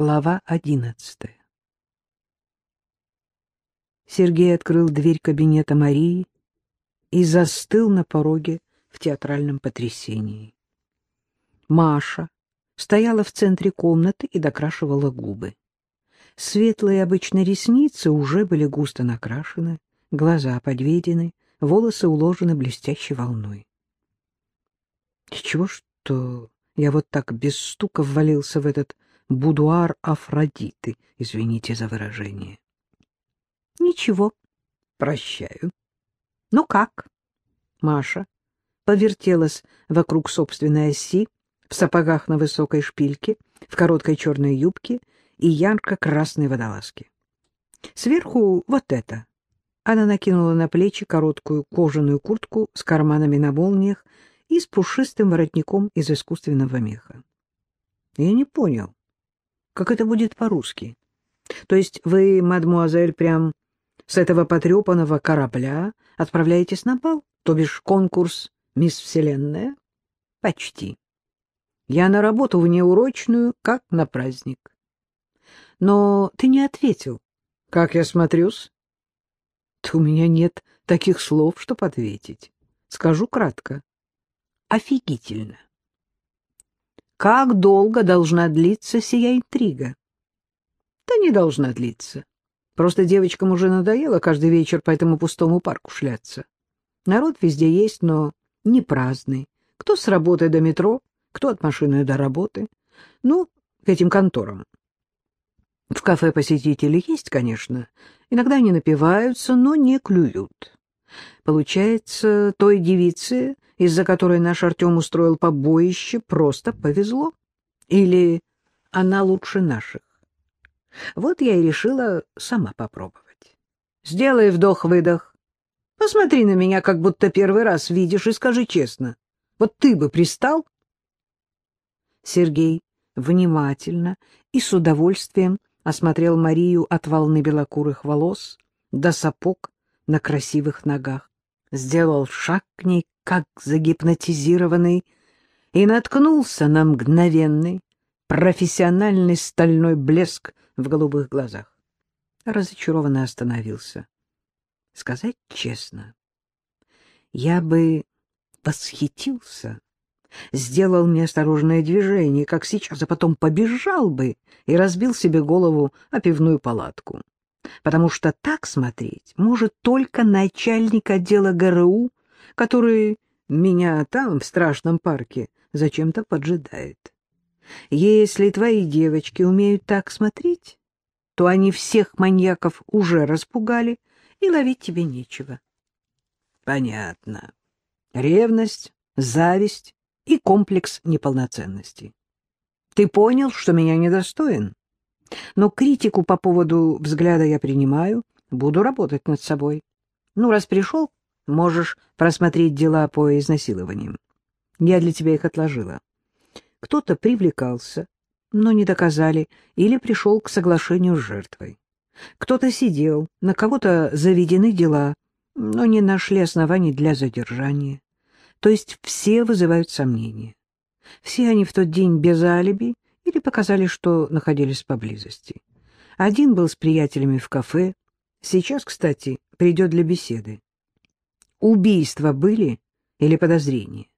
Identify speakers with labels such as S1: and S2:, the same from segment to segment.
S1: Глава одиннадцатая Сергей открыл дверь кабинета Марии и застыл на пороге в театральном потрясении. Маша стояла в центре комнаты и докрашивала губы. Светлые обычно ресницы уже были густо накрашены, глаза подведены, волосы уложены блестящей волной. — Чего, что я вот так без стука ввалился в этот будуар Афродиты, извините за выражение? — Ничего, прощаю. — Ну как? Маша повертелась вокруг собственной оси, в сапогах на высокой шпильке, в короткой черной юбке и ярко-красной водолазке. Сверху вот это. Она накинула на плечи короткую кожаную куртку с карманами на молниях и с пушистым воротником из искусственного меха. Я не понял, как это будет по-русски. То есть вы, мадмуазель, прям с этого потрепанного корабля отправляетесь на бал, то бишь конкурс «Мисс Вселенная»? Почти. Я на работу внеурочную, как на праздник. Но ты не ответил. Как я смотрюсь? Да у меня нет таких слов, чтоб ответить. Скажу кратко. Офигительно. Как долго должна длиться сия интрига? Да не должна длиться. Просто девочкам уже надоело каждый вечер по этому пустому парку шляться. Народ везде есть, но не праздный. Кто с работы до метро, кто от машины до работы. Ну, к этим конторам. В кафе посетители есть, конечно. Иногда они напиваются, но не клюют. Получается, той девице, из-за которой наш Артем устроил побоище, просто повезло. Или она лучше наших. Вот я и решила сама попробовать. Сделай вдох-выдох. Посмотри на меня, как будто первый раз видишь, и скажи честно. Вот ты бы пристал? Сергей внимательно и с удовольствием осмотрел Марию от волны белокурых волос до сапог на красивых ногах, сделал шаг к ней, как загипнотизированный, и наткнулся на мгновенный, профессиональный стальной блеск в голубых глазах. Разочарованно остановился. Сказать честно, я бы восхитился сделал неосторожное движение, как сейчас, а потом побежал бы и разбил себе голову о пивную палатку. Потому что так смотреть может только начальник отдела ГРУ, который меня там, в страшном парке, зачем-то поджидает. Если твои девочки умеют так смотреть, то они всех маньяков уже распугали, и ловить тебе нечего. Понятно. Ревность, зависть и комплекс неполноценности. Ты понял, что меня недостоин? Но критику по поводу взгляда я принимаю, буду работать над собой. Ну, раз пришел, можешь просмотреть дела по изнасилованиям. Я для тебя их отложила. Кто-то привлекался, но не доказали, или пришел к соглашению с жертвой. Кто-то сидел, на кого-то заведены дела, но не нашли оснований для задержания. То есть все вызывают сомнения. Все они в тот день без алиби или показали, что находились поблизости. Один был с приятелями в кафе, сейчас, кстати, придет для беседы. Убийства были или подозрения?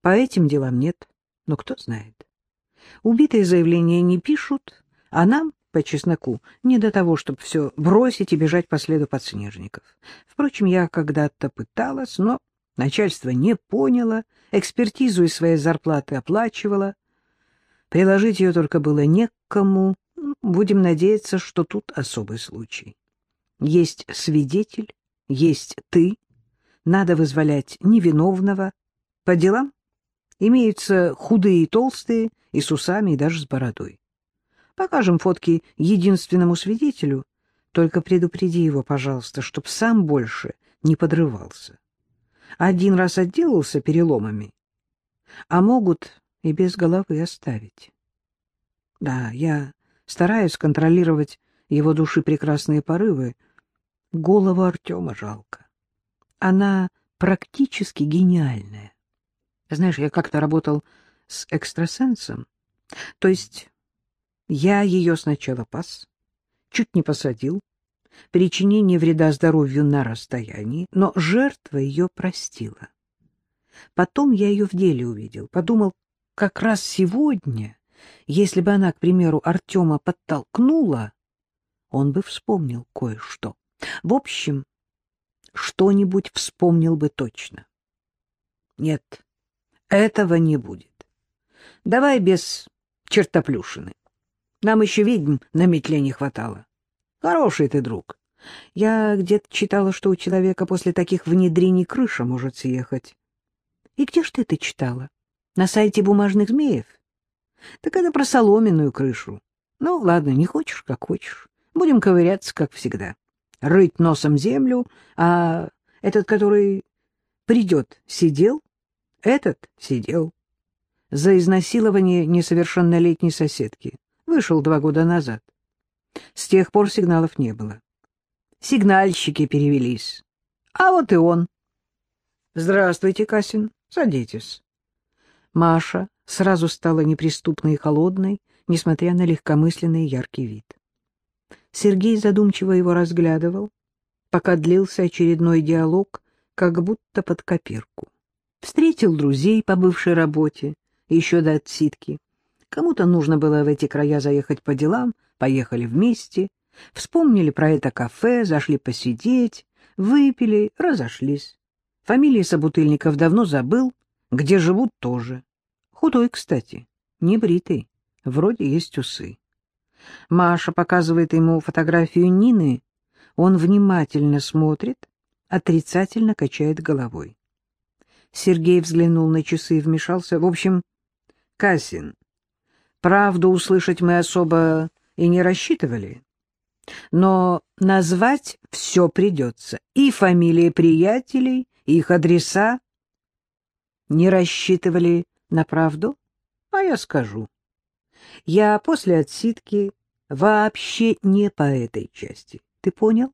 S1: По этим делам нет, но кто знает. Убитые заявления не пишут, а нам, по чесноку, не до того, чтобы все бросить и бежать по следу подснежников. Впрочем, я когда-то пыталась, но Начальство не поняло, экспертизу из своей зарплаты оплачивало. Приложить ее только было некому. Будем надеяться, что тут особый случай. Есть свидетель, есть ты. Надо вызволять невиновного. По делам имеются худые и толстые, и с усами, и даже с бородой. Покажем фотки единственному свидетелю, только предупреди его, пожалуйста, чтоб сам больше не подрывался один раз отделался переломами, а могут и без головы оставить. Да, я стараюсь контролировать его души прекрасные порывы. Голову Артема жалко. Она практически гениальная. Знаешь, я как-то работал с экстрасенсом, то есть Я ее сначала пас, чуть не посадил, причинение вреда здоровью на расстоянии, но жертва ее простила. Потом я ее в деле увидел, подумал, как раз сегодня, если бы она, к примеру, Артема подтолкнула, он бы вспомнил кое-что. В общем, что-нибудь вспомнил бы точно. Нет, этого не будет. Давай без чертоплюшины. Нам еще ведьм на метле не хватало. Хороший ты друг. Я где-то читала, что у человека после таких внедрений крыша может съехать. И где ж ты это читала? На сайте бумажных змеев? Так это про соломенную крышу. Ну, ладно, не хочешь, как хочешь. Будем ковыряться, как всегда. Рыть носом землю, а этот, который придет, сидел? Этот сидел. За изнасилование несовершеннолетней соседки. Вышел два года назад. С тех пор сигналов не было. Сигнальщики перевелись. А вот и он. Здравствуйте, Касин. Садитесь. Маша сразу стала неприступной и холодной, несмотря на легкомысленный яркий вид. Сергей задумчиво его разглядывал, пока длился очередной диалог, как будто под копирку. Встретил друзей по бывшей работе, еще до отсидки. Кому-то нужно было в эти края заехать по делам, поехали вместе, вспомнили про это кафе, зашли посидеть, выпили, разошлись. Фамилии собутыльников давно забыл, где живут тоже. Худой, кстати, не бритый, вроде есть усы. Маша показывает ему фотографию Нины, он внимательно смотрит, отрицательно качает головой. Сергей взглянул на часы и вмешался. В общем, Касин, правду услышать мы особо и не рассчитывали. Но назвать все придется. И фамилии приятелей, и их адреса. Не рассчитывали на правду? А я скажу. Я после отсидки вообще не по этой части. Ты понял?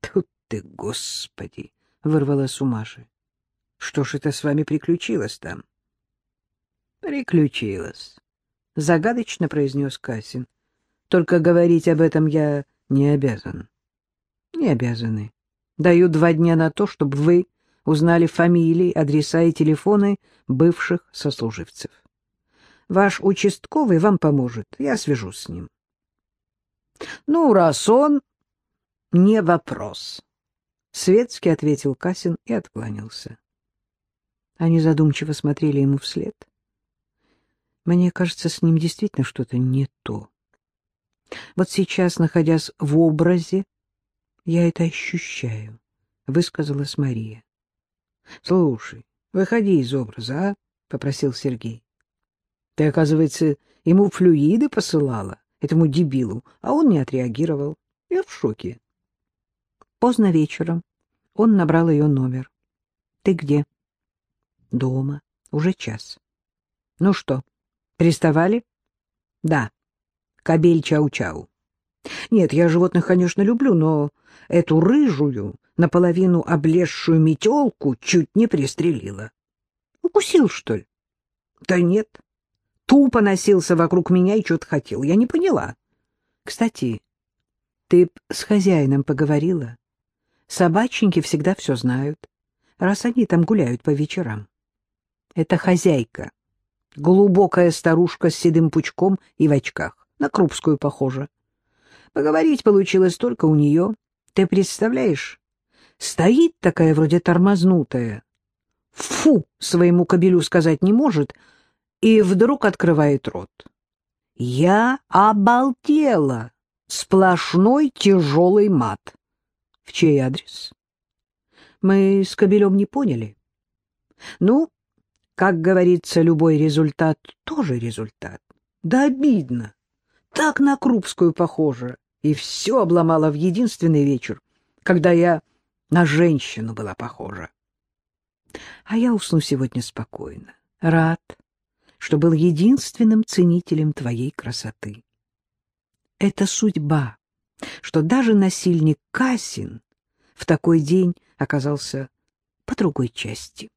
S1: Тут ты, господи, вырвалась у Маши. Что ж это с вами приключилось там? Приключилось, загадочно произнес Касин. Только говорить об этом я не обязан. Не обязаны. Даю два дня на то, чтобы вы узнали фамилии, адреса и телефоны бывших сослуживцев. Ваш участковый вам поможет, я свяжусь с ним. Ну, раз он, не вопрос. Светски ответил Касин и откланялся. Они задумчиво смотрели ему вслед. Мне кажется, с ним действительно что-то не то. Вот сейчас, находясь в образе, я это ощущаю, — высказалась Мария. — Слушай, выходи из образа, а? — попросил Сергей. — Ты, оказывается, ему флюиды посылала, этому дебилу, а он не отреагировал. Я в шоке. Поздно вечером он набрал ее номер. — Ты где? — Дома. Уже час. — Ну что, приставали? — Да. Кобель чау-чау. Нет, я животных, конечно, люблю, но эту рыжую, наполовину облезшую метелку чуть не пристрелила. Укусил, что ли? Да нет. Тупо носился вокруг меня и что-то хотел. Я не поняла. Кстати, ты с хозяином поговорила? Собаченьки всегда все знают, раз они там гуляют по вечерам. Это хозяйка, глубокая старушка с седым пучком и в очках, на Крупскую похожа. Поговорить получилось только у нее. Ты представляешь? Стоит такая вроде тормознутая. Фу, своему кобелю сказать не может, и вдруг открывает рот. Я обалдела. Сплошной тяжелый мат. В чей адрес? Мы с кобелем не поняли. Ну, как говорится, любой результат тоже результат. Да обидно. Так на Крупскую похоже и все обломала в единственный вечер, когда я на женщину была похожа. А я усну сегодня спокойно, рад, что был единственным ценителем твоей красоты. Это судьба, что даже насильник Касин в такой день оказался по другой части.